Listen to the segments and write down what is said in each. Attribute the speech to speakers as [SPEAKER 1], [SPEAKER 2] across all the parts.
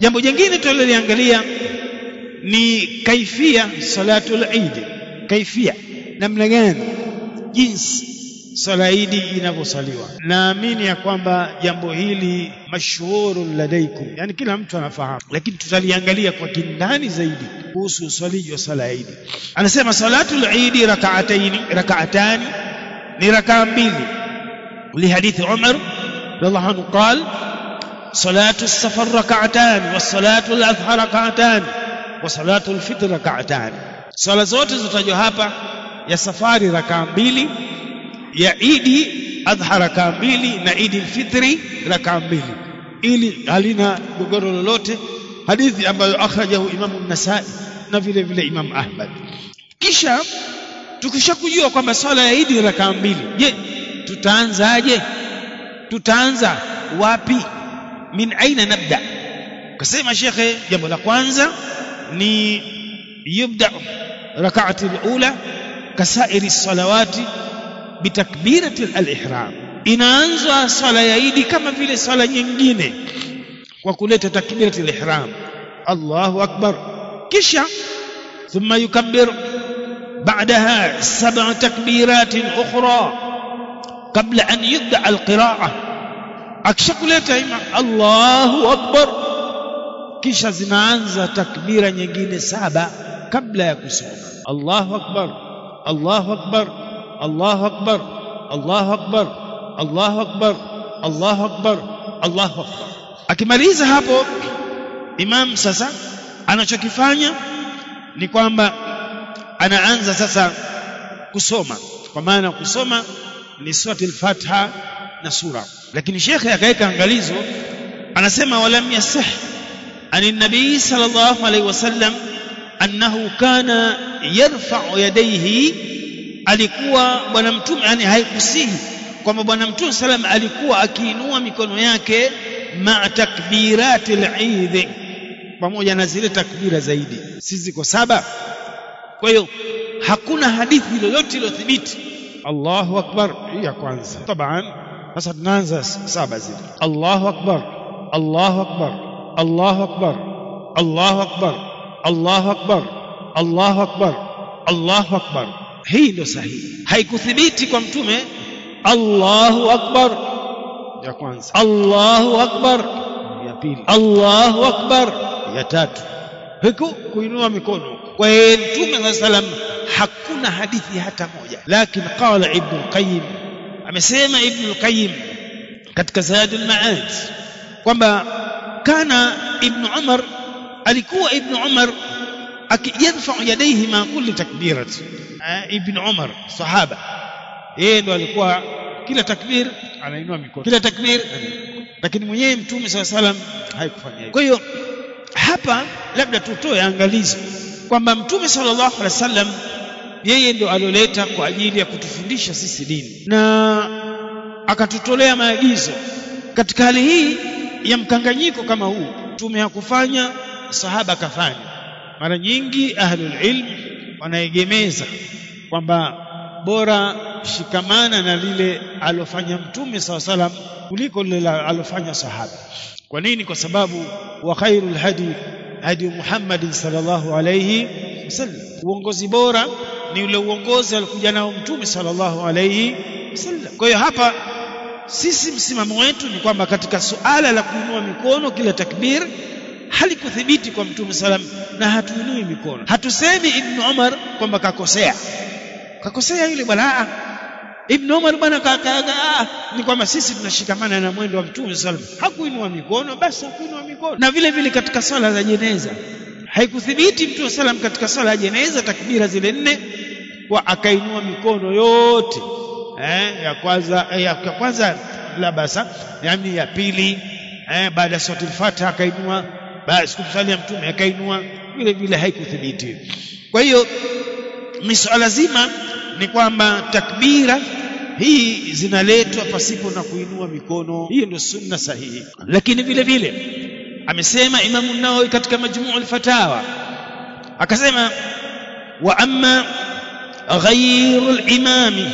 [SPEAKER 1] jambo jingine tuliloliangalia ni kaifia salatul eid. Kaifia namna gani? Jinsi sala idi inavyosaliwa. Naamini ya kwamba jambo hili mashuhuru ladaikum yani kila mtu anafahamu. Lakini tutaliangalia kwa kindani zaidi kuhusu uswaliji wa sala idi anasema salatul eid rakaataini rakaatani ni rakaa mbili. Lihadithi umar radhiallahu anhu qala صلاة السفر ركعتان والصلاة الأضحى ركعتان وصلاة الفطر ركعتان صلاة zote zitajwa hapa ya safari rakaa mbili ya idi adha rakaa mbili na idi fitri rakaa mbili ili halina gogoro lolote hadithi ambayo akhrajahu imamu nasai na vile vile imam ahmad kisha tukishakujua kwamba swala ya idi rakaa mbili je tutaanzaje tutaanza wapi Min aina nabda kasema shekhe jambo la kwanza ni yubda rakaati alula kasairi salawati bitakbirati al-ihram inaanza swala ya idi kama vile swala nyingine kwa kuleta takbirati al-ihram Allahu akbar kisha thumma yukabbir بعدها سبع تكبيرات أخرى قبل أن يبدأ القراءة akishakuleta ima Allahu akbar. Kisha zinaanza takbira nyingine saba kabla ya kusoma. Allahu akbar Allahu akbar Allahu akbar Allahu akbar Allahu akbar Allahu akbar Allahu akbar. Akimaliza hapo imam sasa anachokifanya ni kwamba anaanza sasa kusoma. Kwa maana kusoma ni surati al-Fatiha na sura. Lakini shekhe akaweka angalizo anasema walam yasih ani nabii sallallahu alaihi wasallam annahu kana yarfa'u yadayhi alikuwa bwana mtume yani haikusihi kwamba bwana mtume sallam alikuwa akiinua mikono yake ma takbirati al-eid pamoja na zile takbira zaidi. Si ziko saba? Kwa hiyo hakuna hadithi lolote iliyothibiti. Allahu akbar ya kwanza. Taban sasa tunaanza saba zile. Allahu akbar Allahu akbar Allahu akbar Allahu akbar Allahu akbar Allahu akbar Allahu akbar. Hii ndio sahihi. Haikuthibiti kwa mtume Allahu akbar. ya kwanza. Allahu akbar. Ya pili. Allahu akbar. Ya tatu. Huku kuinua mikono. Kwa mtume sallam hakuna hadithi hata moja. Lakini qala ibn qayyim amesema ibn al-qayyim katika zadul ma'ad kwamba kana ibn umar alikuwa ibn umar akiyarfa yadayhi ma kulli takbirat. Ibn umar sahaba yeye ndo alikuwa kila takbir anainua mikono. kila takbir lakini mwenyewe mtume swalla salam haikufanya hivyo. Kwa hiyo hapa labda tutoe angalizo kwamba mtume sallallahu alaihi wasallam yeye ndo alioleta kwa ajili ya kutufundisha sisi dini. Na akatutolea maagizo. Katika hali hii ya mkanganyiko kama huu mtume hakufanya sahaba kafanya. Mara nyingi ahlul ilm wanaegemeza kwamba bora shikamana na lile alofanya mtume saw salam kuliko lile alofanya sahaba. Kwa nini? Kwa sababu wa khairul hadi hadi Muhammad sallallahu alayhi wasallam. Uongozi bora ni ule uongozi alikuja nao mtume sallallahu alayhi wasallam. Kwa hiyo hapa sisi msimamo wetu ni kwamba katika suala la kuinua mikono kila takbir halikuthibiti kwa mtume salam na hatuinui mikono. Hatusemi ibn Umar kwamba kakosea. Kakosea yule bwana Ibn Umar bwana kakaga ni kwamba sisi tunashikamana na mwendo wa Mtume salam hakuinua mikono basi hakuinua mikono. Na vile vile katika swala za jeneza. Haikuthibiti Mtume salam katika swala ya jeneza takbira zile nne kwa akainua mikono yote eh, ya kwanza eh, ya kwanza la basa yani ya pili eh, baada ya suratul Fatiha akainua basi ya Mtume akainua vile vile haikuthibiti. Kwa hiyo ni swala zima ni kwamba takbira hii zinaletwa pasipo na kuinua mikono. Hiyo ndio sunna sahihi. Lakini vile vile amesema imamu nawawi katika majmuu al-fatawa akasema wa amma ghayru al-imami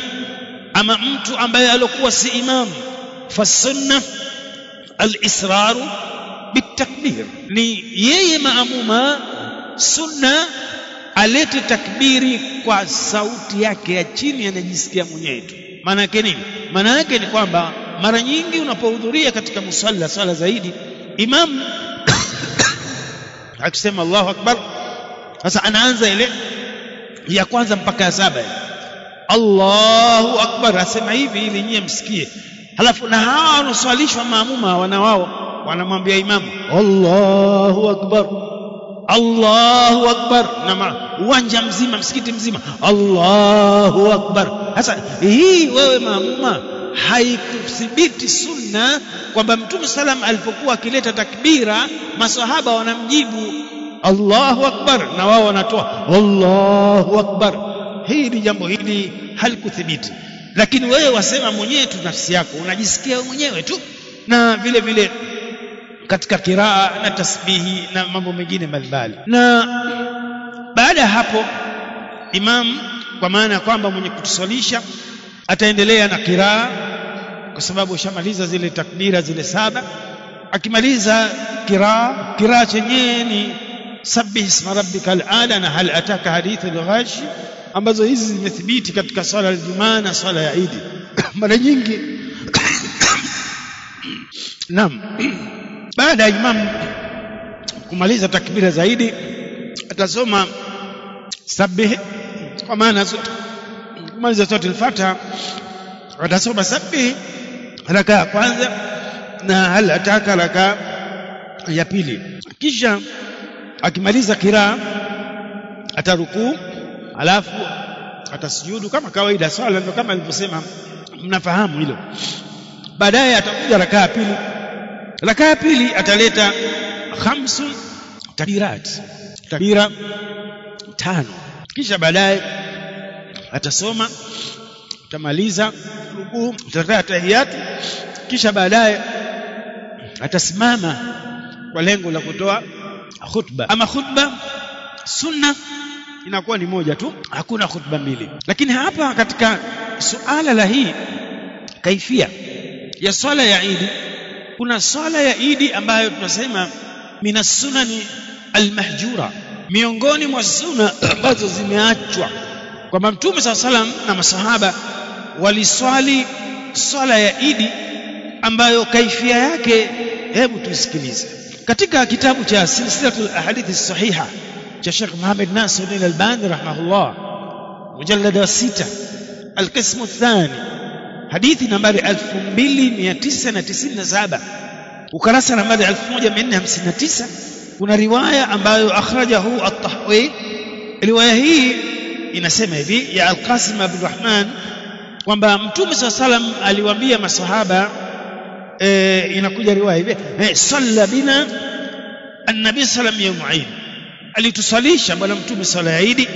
[SPEAKER 1] ama mtu ambaye alikuwa si imam fasunna al-israr bitakbir. Ni yeye maamuma sunna alete takbiri kwa sauti yake ya chini anajisikia mwenyewe tu maana yake nini? Maana yake ni kwamba mara nyingi unapohudhuria katika musalla sala zaidi imam akisema Allahu akbar sasa anaanza ile ya kwanza mpaka ya saba Allahu akbar. Asema hivi ili nyie msikie. Halafu na hawa wanaswalishwa maamuma wana wao wanamwambia imamu Allahu akbar Allahu akbar. Na uwanja mzima msikiti mzima Allahu akbar. Sasa hii wewe maamuma haikuthibiti sunna kwamba mtume salam alipokuwa akileta takbira maswahaba wanamjibu Allahu akbar. Na wao wanatoa Allahu akbar hili jambo hili halikuthibiti. Lakini wewe wasema mwenyewe tu nafsi yako unajisikia mwenyewe tu. Na vile vile katika kiraa na tasbihi na mambo mengine mbalimbali. Na baada ya hapo imam kwa maana ya kwamba mwenye kutuswalisha ataendelea na kiraa kwa sababu ushamaliza zile takbira zile saba. Akimaliza kiraa kiraa chenyewe ni sabbih isma rabbikal ala na hal ataka hadithi al-ghashi ambazo hizi zimethibiti katika swala ya Ijumaa na swala ya Idi mara nyingi naam. Baada ya imam kumaliza takbira zaidi atasoma sabbih kwa maana zote kumaliza zote al-Fatiha atasoma sabbih raka ya kwanza na hal ataka raka ya pili. Kisha akimaliza kiraa atarukuu alafu atasujudu kama kawaida swala ndio kama alivyosema mnafahamu hilo. Baadaye atakuja rakaa ya pili. Rakaa ya pili ataleta khamsu takbirat takbira tano. Kisha baadaye atasoma atamaliza rukuu atakaa tahiyatu kisha baadaye atasimama kwa lengo la kutoa khutba. Ama khutba sunna inakuwa ni moja tu. Hakuna khutba mbili. Lakini hapa katika suala la hii kaifia ya swala ya Idi kuna swala ya Idi ambayo tunasema mina sunani almahjura miongoni mwa sunna ambazo zimeachwa. Kwamba mtume saa salam na masahaba waliswali swala ya Idi ambayo kaifia yake hebu tuisikilize. Katika kitabu cha silsilatul ahadithi sahiha cha Sheikh Muhammad Nasir al-Albani rahimahullah mujallada sita alqismu thani hadithi nambari 2997 ukarasa nambari 1459 kuna riwaya ambayo akhrajahu at-Tahawi riwaya hii inasema hivi ya Al-Qasim Abdul Rahman kwamba Mtume swalla salam aliwaambia masahaba e, inakuja riwaya hivi e, salla bina an-nabi sallam yawm Eid alitusalisha bwana mtume sala ya Eid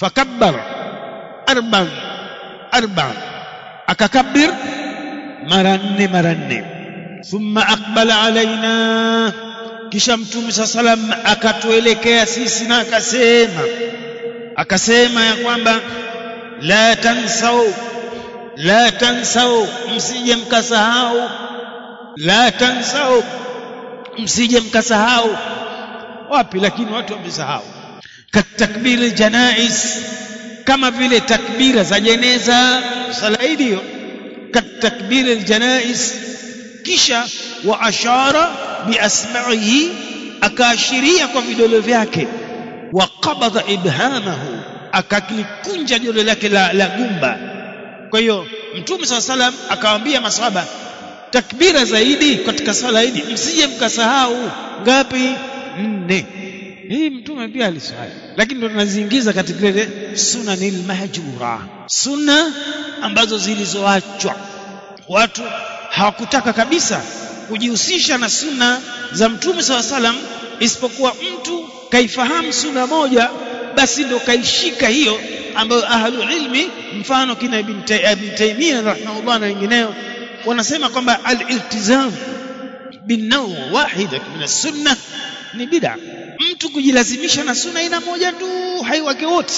[SPEAKER 1] fakabbar arban arban akakabir mara nne mara nne. Thumma aqbala alaina kisha mtume saa salam akatuelekea sisi na akasema akasema ya kwamba la tansau la tansau msije mkasahau la tansau msije mkasahau wapi lakini watu wamesahau. Katakbiri janais kama vile takbira za jeneza sala hiyo. Katakbiri janais kisha wa ashara biasma'ihi akaashiria kwa vidole vyake. Wa qabadha ibhamahu akalikunja jole lake la, la gumba. Kwa hiyo mtume saa salam akawaambia masahaba takbira zaidi katika sala hidi msije mkasahau. Ngapi nne. Hii mtume pia aliswali. Lakini ndo tunaziingiza katika ile sunanil mahjura. Sunna ambazo zilizoachwa. Watu hawakutaka kabisa kujihusisha na sunna za mtume saw salam isipokuwa mtu kaifahamu sunna moja basi ndo kaishika hiyo ambayo ahlu ilmi mfano kina ibn Taymiyyah rahimahullah na wengineo wanasema kwamba al-iltizam bin binaw wahida min as-sunnah ni bid'a. Mtu kujilazimisha na sunna ina moja tu haiwake wote.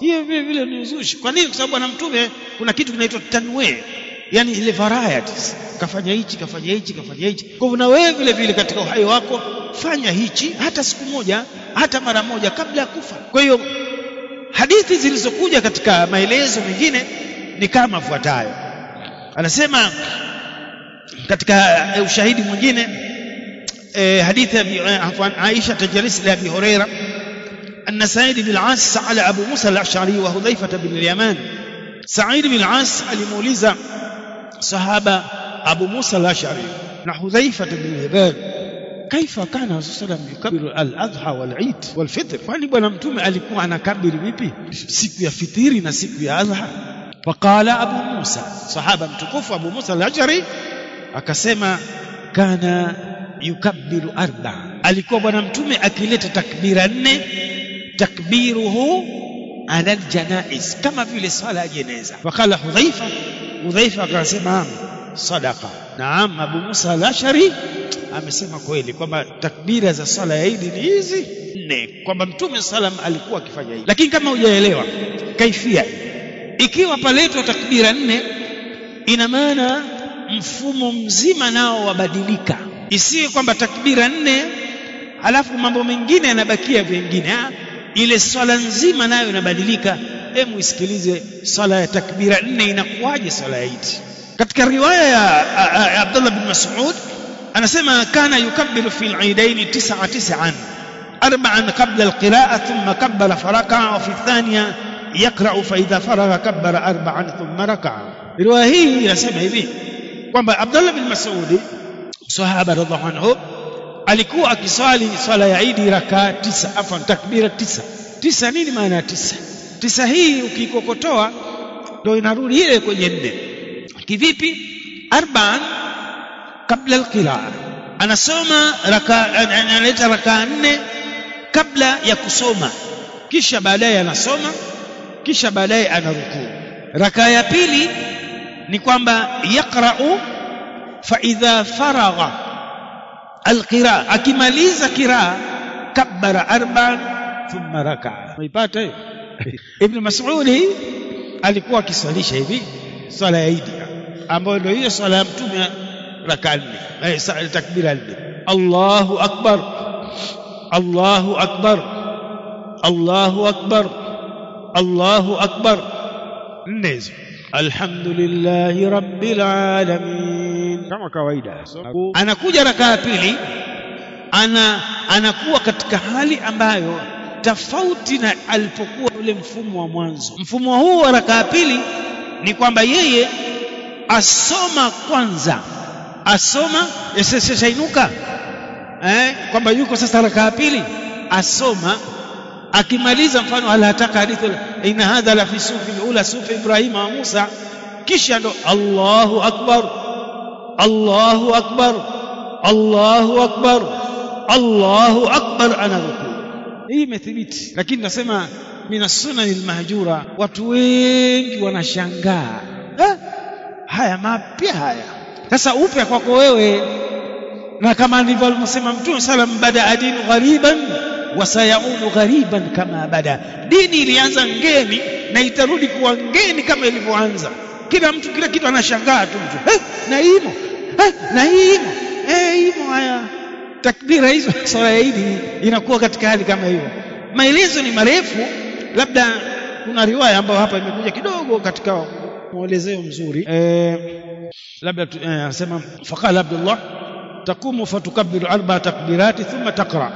[SPEAKER 1] Hiyo vile vile ni uzushi. Kwa nini? Kwa sababu bwana mtume kuna kitu kinaitwa tanwe yani ile varieties kafanya hichi kafanya hichi kafanya hichi. Kwa hivyo na wewe vile vile katika uhai wako fanya hichi hata siku moja hata mara moja kabla ya kufa. Kwa hiyo hadithi zilizokuja katika maelezo mengine ni kama fuatayo. Anasema katika ushahidi mwingine إيه، حديث عفوا عائشة تجلس لأبي هريرة أن سعيد بن العاص سأل أبو موسى الأشعري وهذيفة بن اليمان. سعيد بن العاص المولزا صحابة أبو موسى الأشعري. وحذيفه بن اليمان. كيف كان رسول الله صلى الله عليه وسلم يكبر؟ الأضحى والعيد والفطر. فاني بنا متومي alikuwa anakabir vipi siku ya fitri na siku ya adha فقال أبو موسى صحابة تكفى أبو موسى الأشعري akasema كان yukabbiru arba alikuwa bwana mtume akileta takbira nne. Takbiruhu ala aljanais kama vile swala ya jeneza. Faqala hudhaifa hudhaifa akasema sadaqa. Naam abu musa al-ashari amesema kweli kwamba takbira za sala ya idi ni hizi nne kwamba mtume salam alikuwa akifanya hivi. Lakini kama hujaelewa kaifia ikiwa paletwa takbira nne ina maana mfumo mzima nao wabadilika isiwe kwamba takbira nne halafu mambo mengine yanabakia vingine ile swala nzima nayo inabadilika. Hebu isikilize swala ya takbira nne inakuwaje swala ya Eid? Katika riwaya ya Abdullah bin Mas'ud anasema kana yukabbiru fil eidain tis'a tis'an arba'an qabla alqira'a thumma kabbara faraka'a wa fi thaniya yaqra'u fa idha faragha kabbara arba'an thumma raka'a. Riwaya hii inasema hivi kwamba Abdullah bin Mas'ud sahaba radhiallahu anhu alikuwa akiswali swala ya Idi rakaa tisa afan takbira tisa. Tisa nini maana ya tisa? Tisa hii ukikokotoa ndio inarudi ile kwenye nne. Kivipi? Arba'an kabla alqiraa anasoma raka analeta rakaa nne kabla ya kusoma. Kisha baadaye anasoma kisha baadaye anarukuu. Rakaa ya pili ni kwamba yaqra'u faragha alqiraa akimaliza kiraa kabbara arba'an thumma raka'a umeipata hiyo ibn mas'udi alikuwa akiswalisha hivi swala ya idi ambayo ndio hiyo swala ya mtume raka nne eh, takbira nne Allahu akbar Allahu akbar Allahu akbar Allahu akbar nne hizo alhamdulillahi rabbil alamin kama kawaida. Anakuja raka ya pili ana anakuwa katika hali ambayo tofauti na alipokuwa ule mfumo wa mwanzo. Mfumo huu wa raka ya pili ni kwamba yeye asoma kwanza. Asoma yasishainuka eh kwamba yuko sasa raka ya pili. Asoma. Akimaliza mfano ala hataka ina inna hadha la fi sufi ula sufi ibrahima wa musa. Kisha ndo Allahu akbar Allahu akbar. Allahu akbar. Allahu akbar ana ruku hii imethibiti. Lakini nasema mina sunani almahjura watu wengi wanashangaa. Eh? haya mapya haya. Sasa upya kwako wewe. Na kama ndivyo alivyosema mtume salam bada dinu ghariban wasayaudu ghariban kama bada. Dini ilianza ngeni na itarudi kuwa ngeni kama ilivyoanza kila mtu kila kitu anashangaa tu mtu. Eh, na imo eh, na imo eh, imo haya. Takbira hizo swala ya Idi inakuwa katika hali kama hiyo. Maelezo ni marefu labda kuna riwaya ambayo hapa imekuja kidogo katika mwelezeo mzuri. Eh, labda anasema eh, faqala Abdullah takumu fatukabbiru arba takbirati thumma taqra.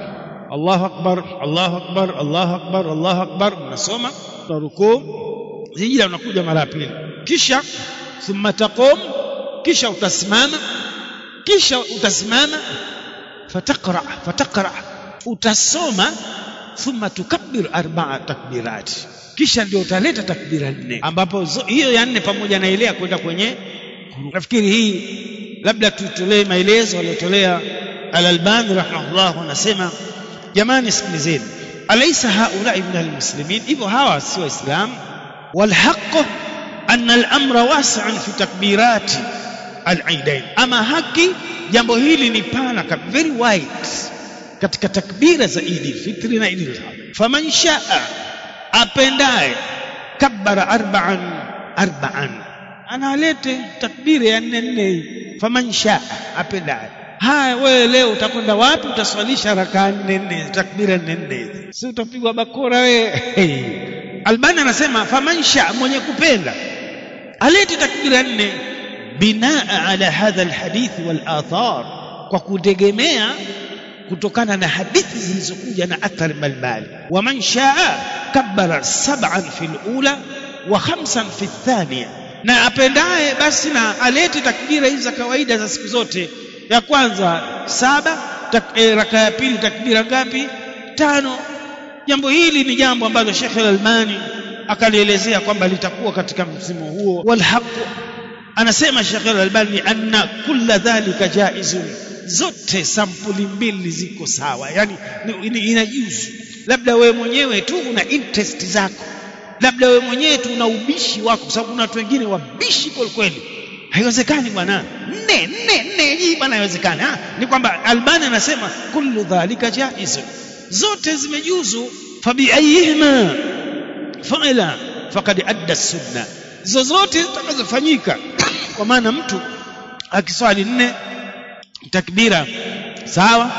[SPEAKER 1] Allahu akbar Allahu akbar Allahu akbar Allahu akbar. Unasoma rukuu, sijida unakuja mara ya pili kisha thumma taqum kisha utasimama kisha utasimama fataqra fataqra utasoma thumma tukabbir arba'a takbirat. Kisha ndio utaleta takbira nne ambapo hiyo ya nne pamoja na ile ya kwenda kwenye nafikiri hii labda tutolee maelezo aliyotolea al-Albani rahimahullah anasema jamani sikilizeni. Alaysa haula min almuslimin hivyo hawa si waislamu. Walhaq anna al-amra wasi'an fi takbirati al-aidain ama haki jambo hili ni pana very wide katika takbira za Idi fitri na Idi faman shaa apendaye kabbara arba'an arba'an. Analete takbira ya nne nne faman shaa apendaye. Haya wewe leo utakwenda wapi? Utaswalisha raka nne nne takbira nne nne si utapigwa bakora wewe? Albani anasema faman shaa mwenye kupenda alete takbira nne. Binaa ala hadha alhadithi walathar. Kwa kutegemea kutokana na hadithi zilizokuja na athari mbalimbali. Waman shaa kabbara sab'an fi ula wa khamsan fi thaniya. Na apendaye basi na alete takbira hizi za kawaida za siku zote. Ya kwanza saba tak, e, raka ya pili takbira ngapi? Tano. Jambo hili ni jambo ambalo Sheikh Al-Albani akalielezea kwamba litakuwa katika msimu huo. Walhaq. Anasema Sheikh Al-Albani anna kulla dhalika jaizun. Zote sampuli mbili ziko sawa. Yani inajuzu labda wewe mwenyewe tu una interest zako. Labda wewe mwenyewe tu una ubishi wako kwa sababu kuna watu wengine wabishi kweli kweli. Haiwezekani bwana. Nne nne nne hii bwana haiwezekani. Ni kwamba Albani anasema kullu dhalika jaizun. Zote zimejuzu. Fabi ayihima faila faqad adda sunna zozote zitakazofanyika kwa maana mtu akiswali nne takbira sawa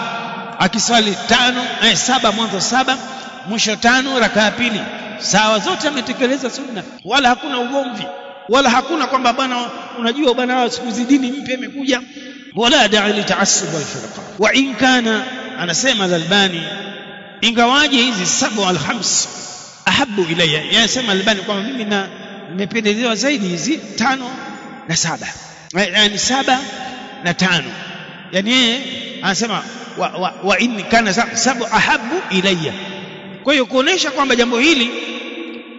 [SPEAKER 1] akiswali tano eh, saba mwanzo saba mwisho tano rakaa pili sawa. Zote ametekeleza sunna wala hakuna ugomvi wala hakuna kwamba bwana unajua bwana siku zidini dini mpya imekuja. Wala da'i li ta'assub wal firqa. Wa in kana anasema al-albani ingawaje hizi sabu al khams ahabu ilayya. Yanasema albani kwamba mimi na nimependelewa zaidi hizi tano na saba. Yani saba na tano. Yani yeye anasema wa, wa, wa in kana sabu ahabu ilayya. Kwa hiyo kuonesha kwamba jambo hili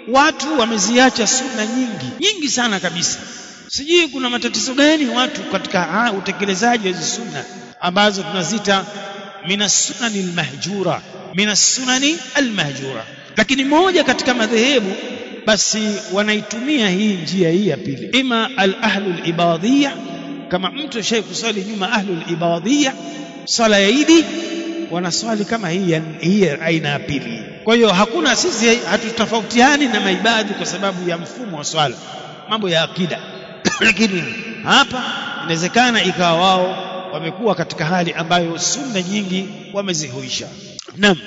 [SPEAKER 1] watu wameziacha sunna nyingi nyingi sana kabisa. Sijui kuna matatizo gani watu katika utekelezaji wa hizi sunna ambazo tunazita minas sunani almahjura minas sunani almahjura lakini moja katika madhehebu basi wanaitumia hii njia hii ya pili. Ima al-ahlul ibadiyya kama mtu Sheikh kusali nyuma ahlul ibadiyya sala ya idi wanaswali kama hii hii aina ya pili. Kwa hiyo hakuna sisi hatutofautiani na maibadhi kwa sababu ya mfumo wa swala. Mambo ya akida. Lakini hapa inawezekana ikawa wao wamekuwa katika hali ambayo sunna nyingi wamezihuisha. Naam.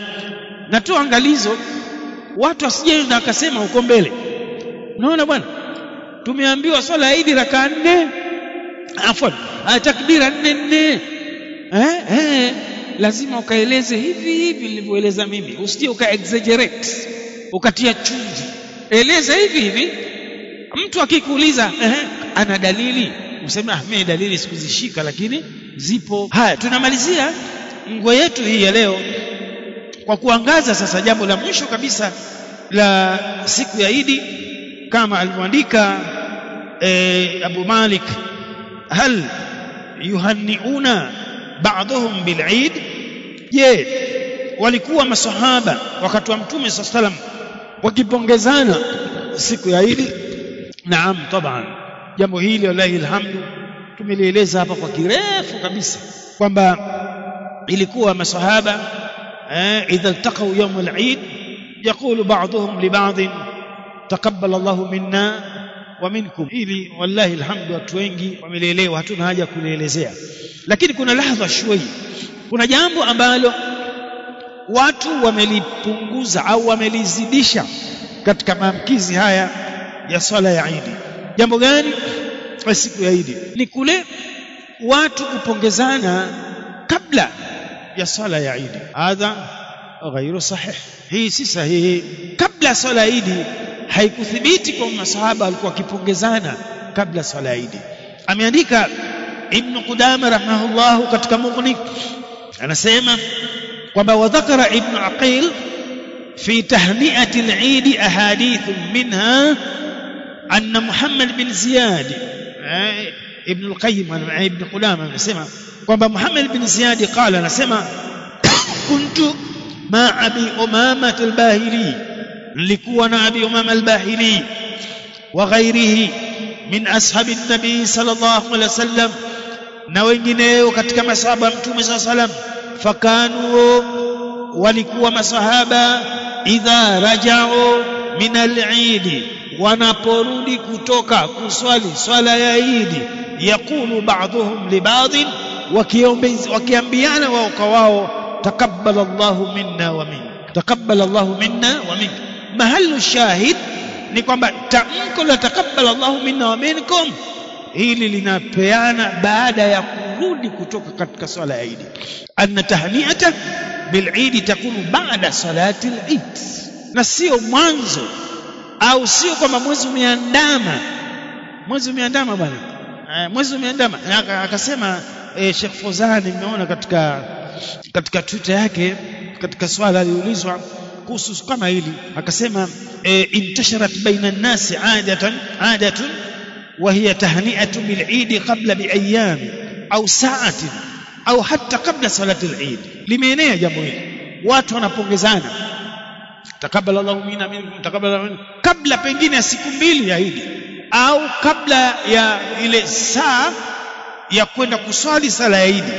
[SPEAKER 1] Natoa angalizo watu asije na akasema uko mbele. Unaona bwana? Tumeambiwa swala ya raka nne. Afwan takbira nne nne. Eh, eh, lazima ukaeleze hivi hivi nilivyoeleza mimi. Usije uka exaggerate ukatia chumvi. Eleza hivi hivi. Mtu akikuuliza eh, ana dalili? Useme ah mimi dalili sikuzishika lakini zipo. Haya tunamalizia ngwe yetu hii ya leo kwa kuangaza sasa jambo la mwisho kabisa la siku ya Idi kama alivyoandika e, Abu Malik hal yuhanniuna ba'dhum bil Eid? Je walikuwa masahaba wakati wa mtume wasallam wakipongezana siku ya Idi naam taban. Jambo hili wallahi alhamdu tumelieleza hapa kwa kirefu kabisa kwamba ilikuwa masahaba إذا التقوا يوم العيد يقول بعضهم لبعض تقبل الله منا ومنكم ili wallahi alhamdu watu wengi wamelielewa hatuna haja kulielezea lakini kuna lahdha shwei kuna jambo ambalo watu wamelipunguza au wamelizidisha katika maamkizi haya ya swala ya Idi jambo gani siku ya Idi ni kule watu kupongezana kabla ya swala ya Idi hadha ghairu sahih hii si sahihi kabla swala Idi haikuthibiti kwa masahaba walikuwa wakipongezana kabla swala Idi ameandika Ibn Qudama rahimahullah katika Mughni anasema kwamba wadhakara Ibn Aqil في تهنئة العيد أحاديث منها أن محمد بن زياد ابن القيم ابن قدامة anasema kwamba Muhammad bin Ziyad qala anasema kuntu ma abi umama al-bahili nilikuwa na abi umama al-bahili wa ghairihi min ashabi an-nabi sallallahu alaihi wasallam na wengineo katika masahaba mtume alaihi wasallam fakanu walikuwa masahaba idha rajao min al-eid wanaporudi kutoka kuswali swala ya idi yaqulu ba'dhum li ba'dhin wakiambiana wao kwa wao taqabbal Allahu minna wa minka. Taqabbal Allahu minna wa minka. Mahallu shahid ni kwamba tamko la taqabbal Allahu minna wa minkum hili linapeana baada ya kurudi kutoka katika swala ya Idi anna tahni'ata bil Eid takunu baada salati al Eid. Na sio mwanzo au sio kwamba mwezi umeandama. Mwezi umeandama bwana. Mwezi umeandama. Akasema e, Sheikh Fozani nimeona katika katika Twitter yake katika swala aliulizwa kuhusu kama hili. Akasema e, intasharat baina an-nasi adatan adatun wa hiya tahni'atu bil Eid qabla bi ayyam au sa'atin au hata kabla salati al-Eid limeenea jambo hili. Watu wanapongezana. Takabala Allahu minna minkum takabala minna kabla pengine ya siku mbili ya Eid au kabla ya ile saa ya kwenda kuswali sala ya Idi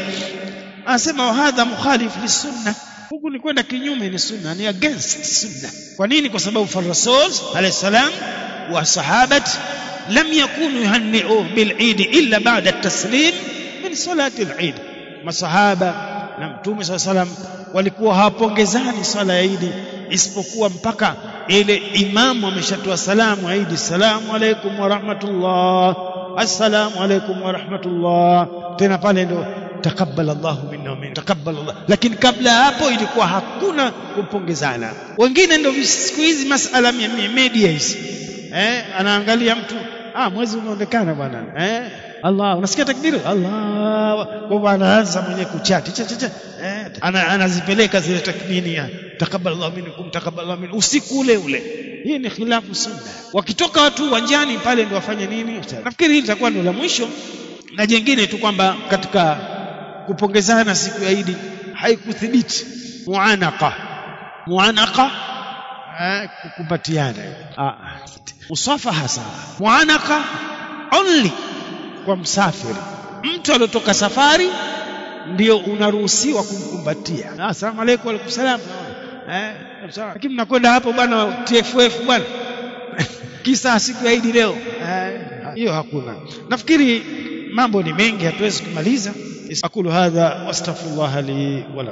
[SPEAKER 1] anasema hadha mukhalif lisunna huku ni kwenda kinyume ni sunna ni against sunna. Kwa nini? Kwa sababu fa rasul alayhi salam wa sahabat lam yakunu yuhanni'u bil idi illa ba'da at-taslim min salati al-Eid masahaba na mtume sallam walikuwa hawapongezani swala ya idi isipokuwa mpaka ile imamu ameshatoa salamu aidi salamu alaikum wa rahmatullah assalamu alaykum wa rahmatullah. Tena pale ndo takabbal Allahu minna wa minkum takabbal Allah. Lakini kabla hapo ilikuwa hakuna kupongezana. Wengine ndo siku hizi masala media hizi. Eh anaangalia mtu ah mwezi unaonekana bwana. Eh Allah unasikia takbiri? Allah kwa bwana anaanza mwenye kuchati cha cha eh ana, anazipeleka zile takbiri ya takabbal Allah minkum takabbal Allah minkum. Usiku ule ule hii ni khilafu sunna. Wakitoka watu uwanjani pale ndio wafanye nini? Nafikiri hili litakuwa ndio la mwisho na jengine tu kwamba katika kupongezana siku ya Idi haikuthibiti muanaka muanaka kukumbatiana. Musafaha sawa muanaka only kwa msafiri. Mtu aliotoka safari ndio unaruhusiwa kumkumbatia. Asalamu alaykum alaykum salam eh lakini mnakwenda hapo bwana TFF bwana. Kisa siku ya Idi leo. Hiyo hakuna. Nafikiri mambo ni mengi hatuwezi kumaliza. Aqulu hadha wastaghfirullah li wa